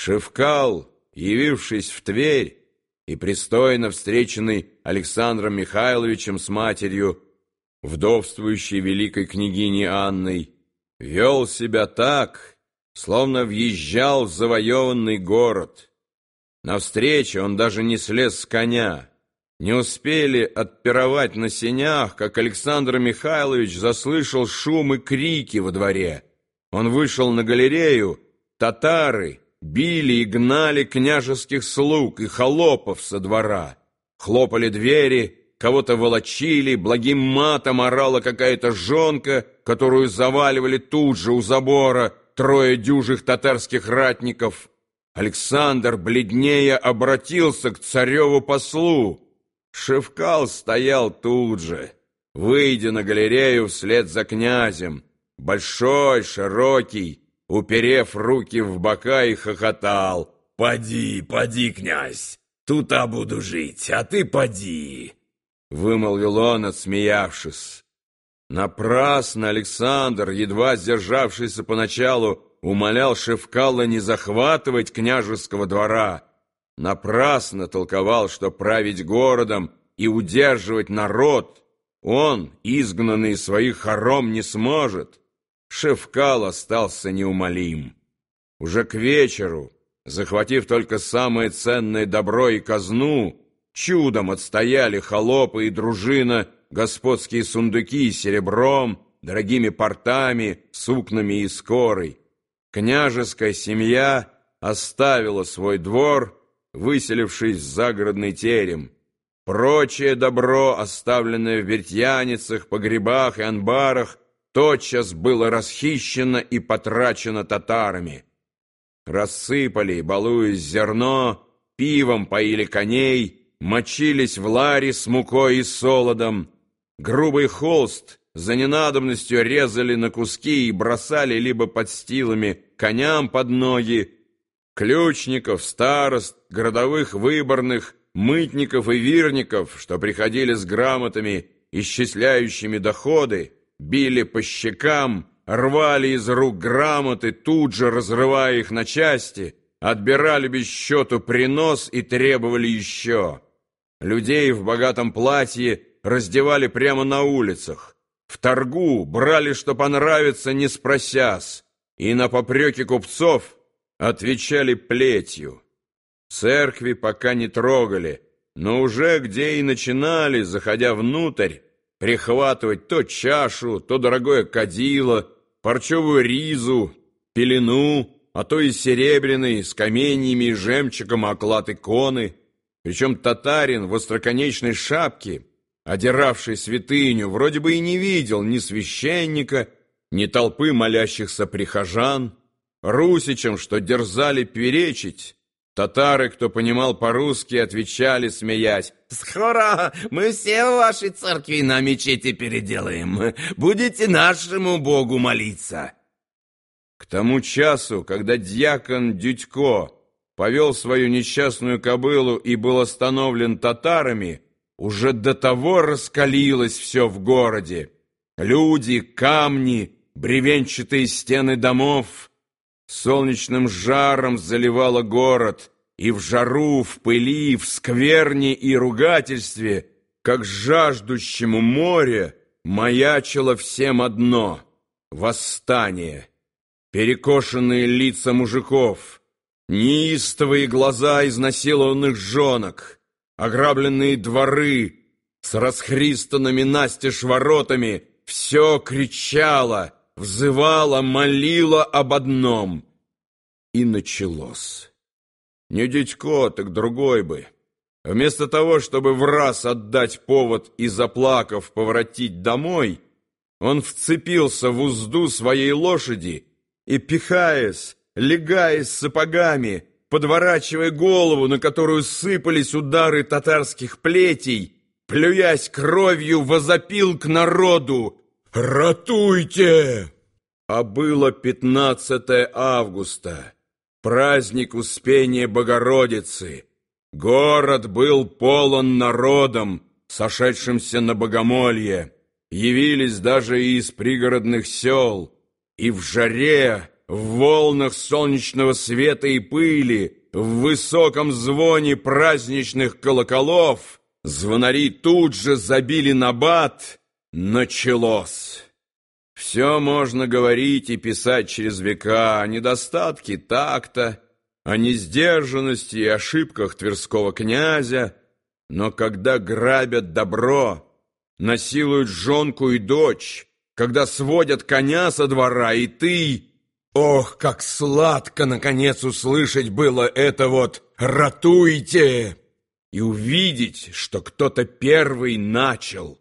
Шевкал, явившись в Тверь и пристойно встреченный Александром Михайловичем с матерью, вдовствующей великой княгиней Анной, вел себя так, словно въезжал в завоеванный город. Навстречу он даже не слез с коня. Не успели отпировать на сенях, как Александр Михайлович заслышал шум и крики во дворе. Он вышел на галерею, татары били и гнали княжеских слуг и холопов со двора. Хлопали двери, кого-то волочили, благим матом орала какая-то жонка, которую заваливали тут же у забора трое дюжих татарских ратников. Александр, бледнее, обратился к цареву послу. Шевкал стоял тут же, выйдя на галерею вслед за князем, большой, широкий, уперев руки в бока и хохотал. «Поди, поди, князь, тут-а буду жить, а ты поди!» Вымолвил он, отсмеявшись. Напрасно Александр, едва сдержавшийся поначалу, умолял Шевкала не захватывать княжеского двора. Напрасно толковал, что править городом и удерживать народ он, изгнанный из своих хором, не сможет. Шевкал остался неумолим. Уже к вечеру, захватив только самое ценное добро и казну, чудом отстояли холопы и дружина господские сундуки с серебром, дорогими портами, сукнами и скорой. Княжеская семья оставила свой двор, выселившись в загородный терем. Прочее добро, оставленное в вертьяницах, погребах и анбарах, тотчас было расхищено и потрачено татарами. Рассыпали, балуясь зерно, пивом поили коней, мочились в ларе с мукой и солодом. Грубый холст за ненадобностью резали на куски и бросали либо под стилами коням под ноги. Ключников, старост, городовых выборных, мытников и вирников, что приходили с грамотами, исчисляющими доходы, били по щекам, рвали из рук грамоты, тут же разрывая их на части, отбирали без счету принос и требовали еще. Людей в богатом платье раздевали прямо на улицах. В торгу брали, что понравится, не спросясь, и на попреки купцов отвечали плетью. Церкви пока не трогали, но уже где и начинали, заходя внутрь, прихватывать то чашу, то дорогое кадило, парчевую ризу, пелену, а то и серебряный, с каменьями и жемчугом оклад иконы. Причем татарин в остроконечной шапке, одиравший святыню, вроде бы и не видел ни священника, ни толпы молящихся прихожан. Русичам, что дерзали перечить, Татары, кто понимал по-русски, отвечали, смеясь. «Скоро мы все в вашей церкви на мечети переделаем. Будете нашему Богу молиться». К тому часу, когда дьякон Дюдько повел свою несчастную кобылу и был остановлен татарами, уже до того раскалилось все в городе. Люди, камни, бревенчатые стены домов — Солнечным жаром заливало город, и в жару, в пыли, в скверне и ругательстве, как жаждущему море, маячило всем одно — восстание. Перекошенные лица мужиков, неистовые глаза изнасилованных жонок, ограбленные дворы с расхристанными настежь воротами — все кричало — взывала, молила об одном. И началось. Не дядько, так другой бы. Вместо того, чтобы в раз отдать повод и, заплакав, поворотить домой, он вцепился в узду своей лошади и, пихаясь, легаясь сапогами, подворачивая голову, на которую сыпались удары татарских плетей, плюясь кровью, возопил к народу «Ратуйте!» А было 15 августа, праздник Успения Богородицы. Город был полон народом, сошедшимся на богомолье. Явились даже и из пригородных сел, и в жаре, в волнах солнечного света и пыли, в высоком звоне праздничных колоколов, звонари тут же забили на бат, началось. Все можно говорить и писать через века о недостатке такта, о несдержанности и ошибках Тверского князя, но когда грабят добро, насилуют жонку и дочь, когда сводят коня со двора, и ты... Ох, как сладко, наконец, услышать было это вот «ратуйте» и увидеть, что кто-то первый начал.